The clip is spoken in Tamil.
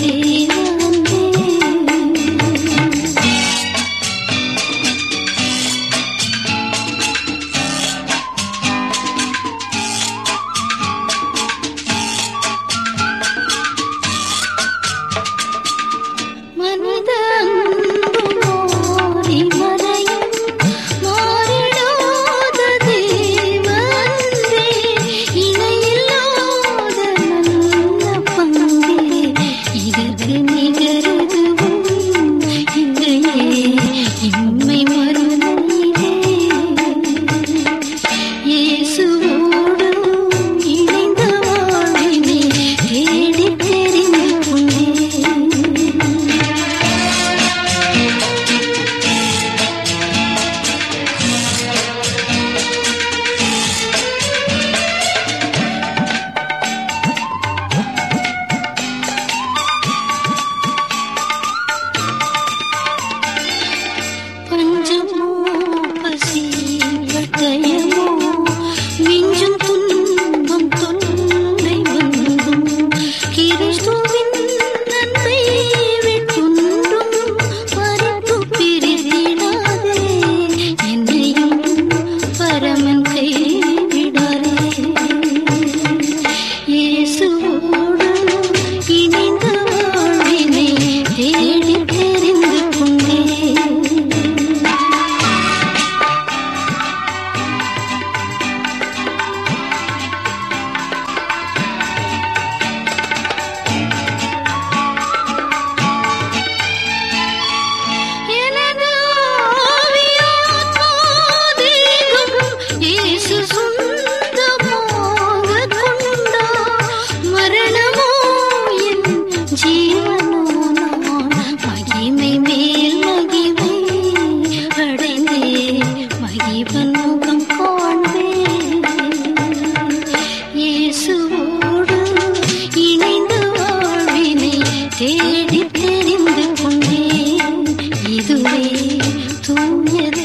जी இவன் முகம் காண்பே இயேசுவோடு இணைந்து வாழ்வினை தேடி தெரிந்து கொண்டே இதுவே தூயது